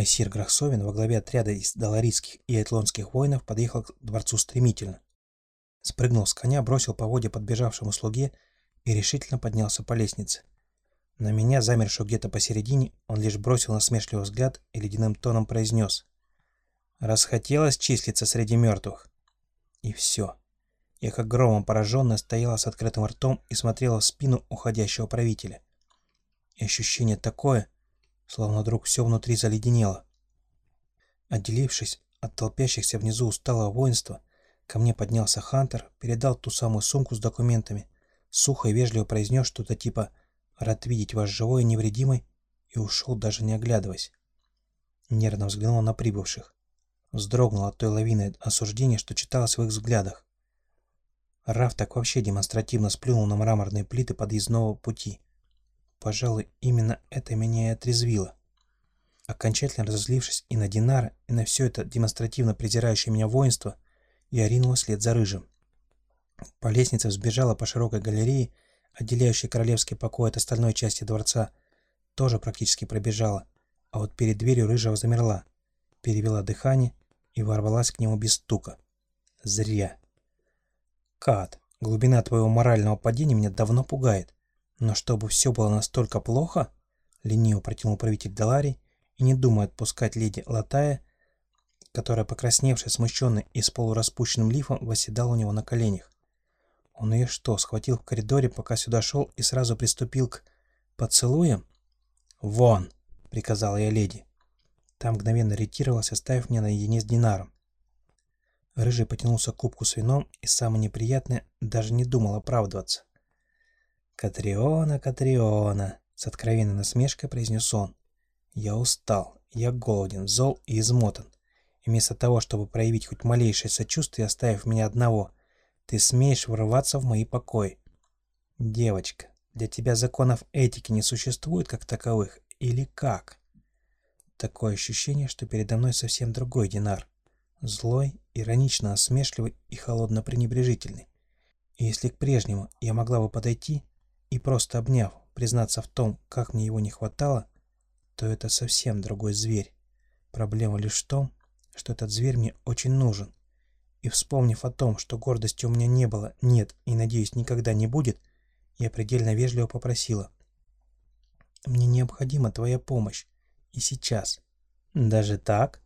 Айсир Грахсовин во главе отряда из даларийских и айтлонских воинов подъехал к дворцу стремительно. Спрыгнул с коня, бросил поводья подбежавшему слуге и решительно поднялся по лестнице. На меня, замершую где-то посередине, он лишь бросил насмешливый взгляд и ледяным тоном произнес. «Расхотелось числиться среди мертвых». И все. Я как громом пораженная стояла с открытым ртом и смотрела в спину уходящего правителя. И ощущение такое, словно вдруг все внутри заледенело. Отделившись от толпящихся внизу усталого воинства, ко мне поднялся Хантер, передал ту самую сумку с документами, сухо и вежливо произнес что-то типа «Рад видеть вас живой и невредимой» и ушел, даже не оглядываясь. Нервно взглянул на прибывших. Вздрогнул от той лавины осуждения, что читалось в их взглядах. Раф так вообще демонстративно сплюнул на мраморные плиты подъездного пути. Пожалуй, именно это меня и отрезвило. Окончательно разозлившись и на Динара, и на все это демонстративно презирающее меня воинство, я ринула вслед за Рыжим. По лестнице взбежала по широкой галерее, отделяющей королевский покой от остальной части дворца, тоже практически пробежала, а вот перед дверью Рыжего замерла, перевела дыхание и ворвалась к нему без стука. Зря. Кат, глубина твоего морального падения меня давно пугает. Но чтобы все было настолько плохо, лениво протянул правитель Даларий и не думая отпускать леди Латая, которая, покрасневшая, смущенная и с полураспущенным лифом, восседала у него на коленях. Он ее что, схватил в коридоре, пока сюда шел, и сразу приступил к поцелуям? «Вон!» — приказала я леди. Там мгновенно ретировалась, оставив меня наедине с Динаром. Рыжий потянулся к кубку с вином и, самое неприятное, даже не думал оправдываться. «Катриона, Катриона!» — с откровенной насмешкой произнес он. «Я устал, я голоден, зол и измотан. И вместо того, чтобы проявить хоть малейшее сочувствие, оставив меня одного, ты смеешь врываться в мои покои. Девочка, для тебя законов этики не существует как таковых, или как?» Такое ощущение, что передо мной совсем другой Динар. Злой, иронично осмешливый и холодно-пренебрежительный. И если к прежнему я могла бы подойти и просто обняв, признаться в том, как мне его не хватало, то это совсем другой зверь. Проблема лишь в том, что этот зверь мне очень нужен. И вспомнив о том, что гордости у меня не было, нет и, надеюсь, никогда не будет, я предельно вежливо попросила. «Мне необходима твоя помощь. И сейчас». «Даже так?»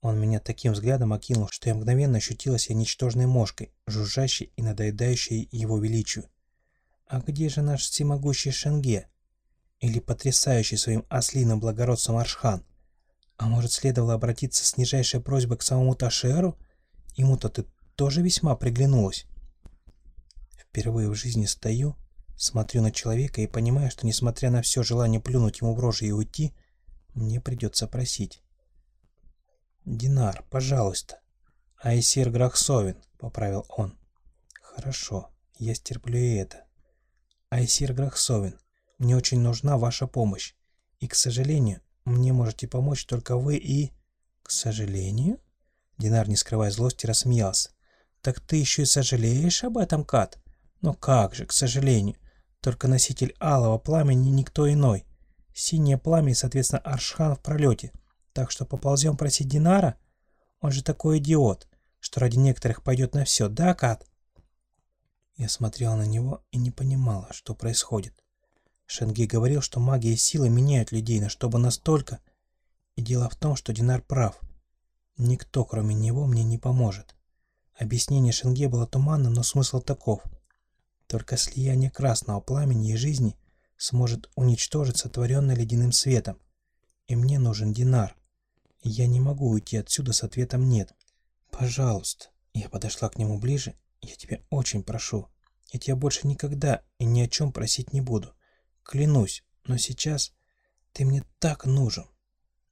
Он меня таким взглядом окинул, что я мгновенно ощутила себя ничтожной мошкой, жужжащей и надоедающей его величию. А где же наш всемогущий Шенге? Или потрясающий своим ослиным благородством Аршхан? А может, следовало обратиться с нижайшей просьбой к самому Ташеру? Ему-то ты тоже весьма приглянулась. Впервые в жизни стою, смотрю на человека и понимаю, что, несмотря на все желание плюнуть ему в рожу и уйти, мне придется просить. «Динар, пожалуйста». «Айсир Грахсовин», — поправил он. «Хорошо, я стерплю и это». «Айсир Грахсовин, мне очень нужна ваша помощь. И, к сожалению, мне можете помочь только вы и...» «К сожалению?» Динар, не скрывая злости, рассмеялся. «Так ты еще и сожалеешь об этом, Кат? Но как же, к сожалению. Только носитель алого пламени никто иной. Синее пламя и, соответственно, Аршхан в пролете. Так что поползем просить Динара? Он же такой идиот, что ради некоторых пойдет на все, да, Кат? Я смотрела на него и не понимала, что происходит. Шенги говорил, что магия и сила меняют людей, но чтобы настолько... И дело в том, что Динар прав. Никто, кроме него, мне не поможет. Объяснение Шенге было туманным, но смысл таков. Только слияние красного пламени и жизни сможет уничтожить сотворенное ледяным светом. И мне нужен Динар. Я не могу уйти отсюда с ответом «нет». Пожалуйста. Я подошла к нему ближе. Я тебя очень прошу. Я тебя больше никогда и ни о чем просить не буду. Клянусь, но сейчас ты мне так нужен.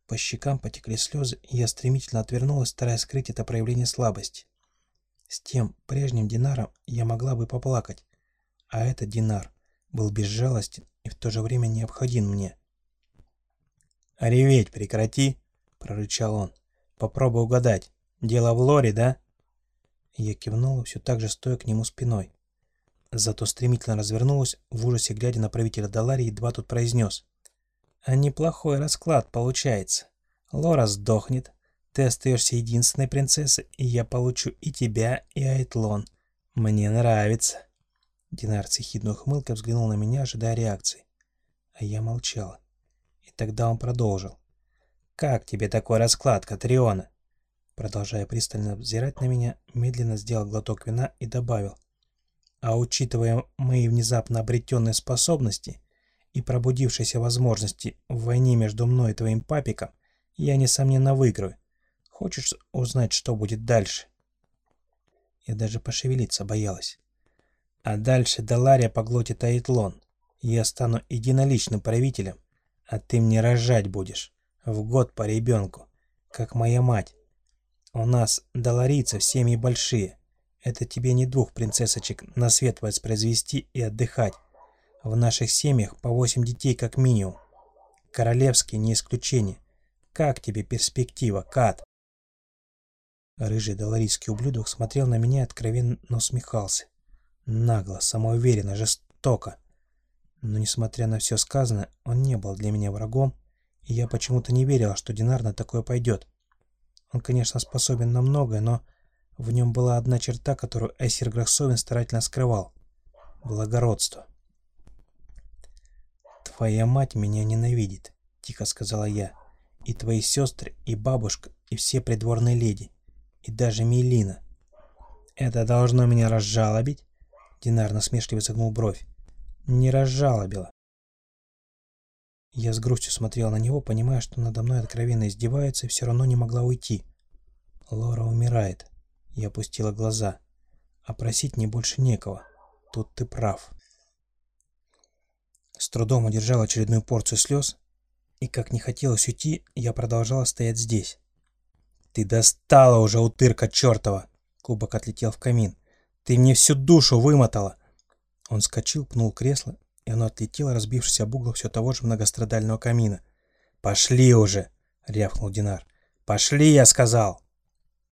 По щекам потекли слезы, и я стремительно отвернулась, стараясь скрыть это проявление слабости. С тем прежним Динаром я могла бы поплакать, а этот Динар был безжалостен и в то же время необходим мне. «Реветь прекрати!» — прорычал он. «Попробуй угадать. Дело в Лоре, да?» Я кивнула, все так же стоя к нему спиной. Зато стремительно развернулась, в ужасе глядя на правителя Даларии, едва тут произнес. «А неплохой расклад получается. Лора сдохнет, ты остаешься единственной принцессой, и я получу и тебя, и Айтлон. Мне нравится. Динар с ехидной ухмылкой взглянул на меня, ожидая реакции. А я молчала. И тогда он продолжил. «Как тебе такой расклад, Катриона?» Продолжая пристально взирать на меня, медленно сделал глоток вина и добавил. «А учитывая мои внезапно обретенные способности и пробудившиеся возможности в войне между мной и твоим папиком, я, несомненно, выиграю. Хочешь узнать, что будет дальше?» Я даже пошевелиться боялась. А дальше Далария поглотит Айтлон. Я стану единоличным правителем, а ты мне рожать будешь. В год по ребенку, как моя мать. У нас доларийцев семьи большие. Это тебе не двух принцессочек на свет воспроизвести и отдыхать. В наших семьях по восемь детей как минимум. Королевский не исключение. Как тебе перспектива, Кат? Рыжий доларийский ублюдок смотрел на меня и откровенно усмехался. Нагло, самоуверенно, жестоко. Но, несмотря на все сказанное, он не был для меня врагом, и я почему-то не верила, что Динар на такое пойдет. Он, конечно, способен на многое, но в нем была одна черта, которую Эсир Грахсовин старательно скрывал — благородство. «Твоя мать меня ненавидит», — тихо сказала я, — «и твои сестры, и бабушка, и все придворные леди и даже Мелина. Это должно меня разжалобить? Динар насмешливо загнул бровь. Не разжалобила. Я с грустью смотрел на него, понимая, что надо мной откровенно издевается, и все равно не могла уйти. Лора умирает. Я опустила глаза. А просить мне больше некого. Тут ты прав. С трудом удержал очередную порцию слез, и как не хотелось уйти, я продолжала стоять здесь. «Ты достала уже, утырка чертова!» Кубок отлетел в камин. «Ты мне всю душу вымотала!» Он скочил, пнул кресло, и оно отлетело, разбившись об угол все того же многострадального камина. «Пошли уже!» — рявкнул Динар. «Пошли, я сказал!»